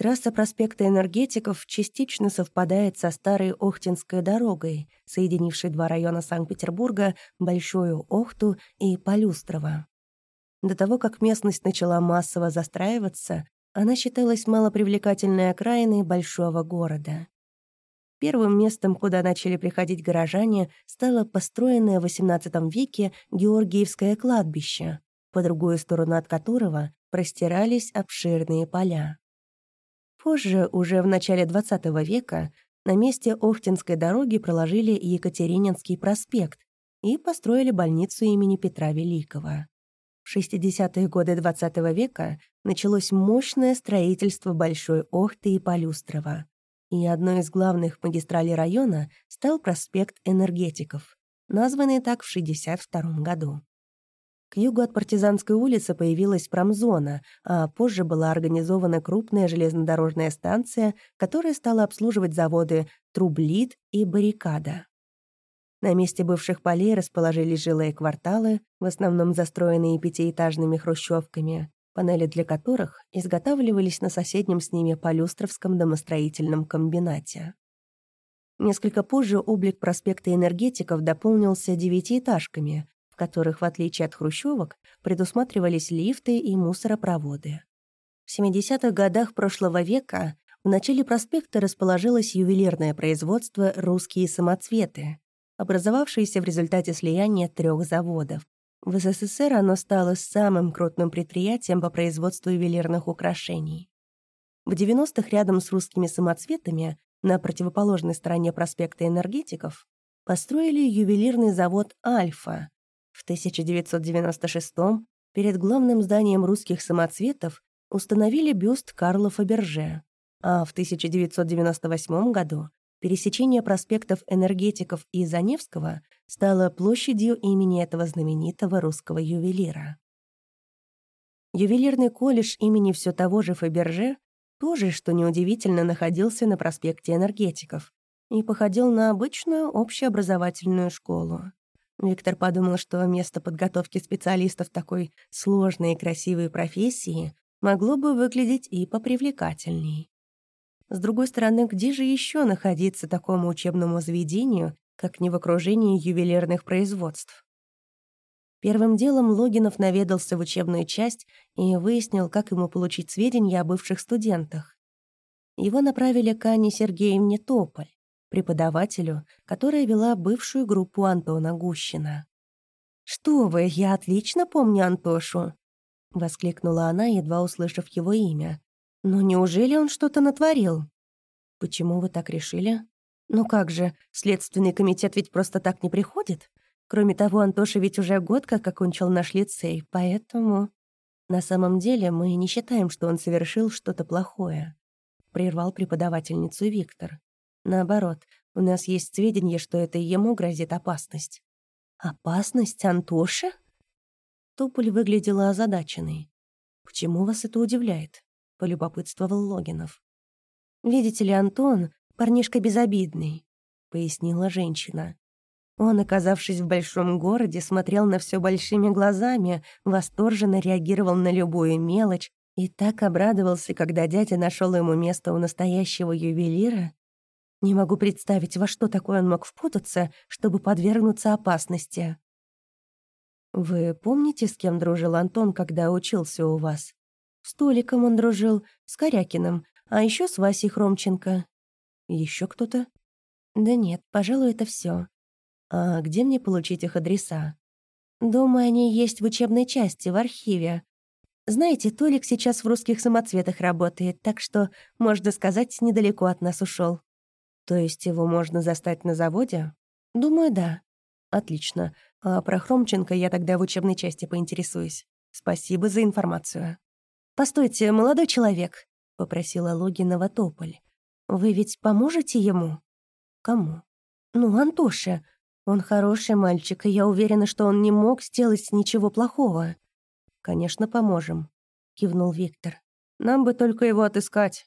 Трасса проспекта Энергетиков частично совпадает со старой Охтинской дорогой, соединившей два района Санкт-Петербурга, Большую Охту и Полюстрово. До того, как местность начала массово застраиваться, она считалась малопривлекательной окраиной большого города. Первым местом, куда начали приходить горожане, стало построенное в XVIII веке Георгиевское кладбище, по другую сторону от которого простирались обширные поля. Позже, уже в начале XX века, на месте Охтинской дороги проложили Екатерининский проспект и построили больницу имени Петра Великого. В 60-е годы XX века началось мощное строительство Большой Охты и Полюстрова. И одной из главных магистралей района стал проспект Энергетиков, названный так в 1962 году. К югу от Партизанской улицы появилась промзона, а позже была организована крупная железнодорожная станция, которая стала обслуживать заводы «Трублит» и «Баррикада». На месте бывших полей расположились жилые кварталы, в основном застроенные пятиэтажными хрущевками, панели для которых изготавливались на соседнем с ними Полюстровском домостроительном комбинате. Несколько позже облик проспекта энергетиков дополнился девятиэтажками, которых, в отличие от хрущевок, предусматривались лифты и мусоропроводы. В 70-х годах прошлого века в начале проспекта расположилось ювелирное производство «Русские самоцветы», образовавшееся в результате слияния трех заводов. В СССР оно стало самым крупным предприятием по производству ювелирных украшений. В 90-х рядом с русскими самоцветами на противоположной стороне проспекта энергетиков построили ювелирный завод «Альфа», в 1996 перед главным зданием русских самоцветов установили бюст Карла Фаберже, а в 1998 году пересечение проспектов Энергетиков и Заневского стало площадью имени этого знаменитого русского ювелира. Ювелирный колледж имени все того же Фаберже тоже, что неудивительно, находился на проспекте Энергетиков и походил на обычную общеобразовательную школу. Виктор подумал, что место подготовки специалистов такой сложной и красивой профессии могло бы выглядеть и попривлекательней. С другой стороны, где же еще находиться такому учебному заведению, как не в окружении ювелирных производств? Первым делом Логинов наведался в учебную часть и выяснил, как ему получить сведения о бывших студентах. Его направили к Анне Сергеевне Тополь преподавателю, которая вела бывшую группу Антона Гущина. «Что вы, я отлично помню Антошу!» — воскликнула она, едва услышав его имя. «Но неужели он что-то натворил?» «Почему вы так решили?» «Ну как же, Следственный комитет ведь просто так не приходит. Кроме того, Антоша ведь уже год как окончил наш лицей, поэтому...» «На самом деле мы не считаем, что он совершил что-то плохое», — прервал преподавательницу Виктор. Наоборот, у нас есть сведения, что это ему грозит опасность. «Опасность Антоша?» Туполь выглядела озадаченной. «Почему вас это удивляет?» — полюбопытствовал Логинов. «Видите ли, Антон — парнишка безобидный», — пояснила женщина. Он, оказавшись в большом городе, смотрел на все большими глазами, восторженно реагировал на любую мелочь и так обрадовался, когда дядя нашел ему место у настоящего ювелира, не могу представить, во что такое он мог впутаться, чтобы подвергнуться опасности. Вы помните, с кем дружил Антон, когда учился у вас? С Толиком он дружил, с Корякиным, а еще с Васей Хромченко. Еще кто-то? Да нет, пожалуй, это все. А где мне получить их адреса? Думаю, они есть в учебной части, в архиве. Знаете, Толик сейчас в русских самоцветах работает, так что, можно сказать, недалеко от нас ушел. То есть его можно застать на заводе? Думаю, да. Отлично. А про Хромченко я тогда в учебной части поинтересуюсь. Спасибо за информацию. «Постойте, молодой человек», — попросила Логинова Тополь. «Вы ведь поможете ему?» «Кому?» «Ну, Антоше. Он хороший мальчик, и я уверена, что он не мог сделать ничего плохого». «Конечно, поможем», — кивнул Виктор. «Нам бы только его отыскать.